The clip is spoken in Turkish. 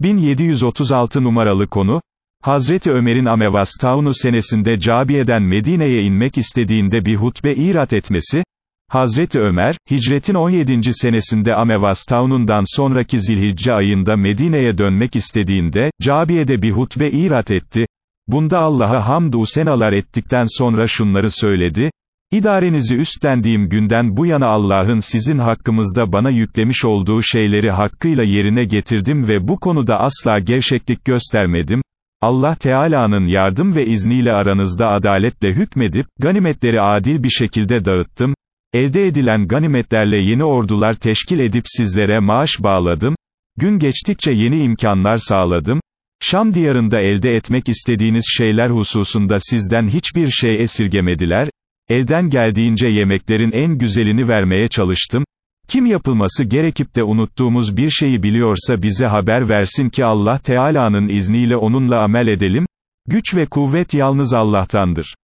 1736 numaralı konu, Hazreti Ömer'in Amevas Taunu senesinde Cabiye'den Medine'ye inmek istediğinde bir hutbe irat etmesi, Hazreti Ömer, hicretin 17. senesinde Amevas Taunundan sonraki Zilhicce ayında Medine'ye dönmek istediğinde, Cabiye'de bir hutbe irat etti, bunda Allah'a hamdü senalar ettikten sonra şunları söyledi, İdarenizi üstlendiğim günden bu yana Allah'ın sizin hakkımızda bana yüklemiş olduğu şeyleri hakkıyla yerine getirdim ve bu konuda asla gevşeklik göstermedim. Allah Teala'nın yardım ve izniyle aranızda adaletle hükmedip, ganimetleri adil bir şekilde dağıttım. Elde edilen ganimetlerle yeni ordular teşkil edip sizlere maaş bağladım. Gün geçtikçe yeni imkanlar sağladım. Şam diyarında elde etmek istediğiniz şeyler hususunda sizden hiçbir şey esirgemediler, Elden geldiğince yemeklerin en güzelini vermeye çalıştım. Kim yapılması gerekip de unuttuğumuz bir şeyi biliyorsa bize haber versin ki Allah Teala'nın izniyle onunla amel edelim. Güç ve kuvvet yalnız Allah'tandır.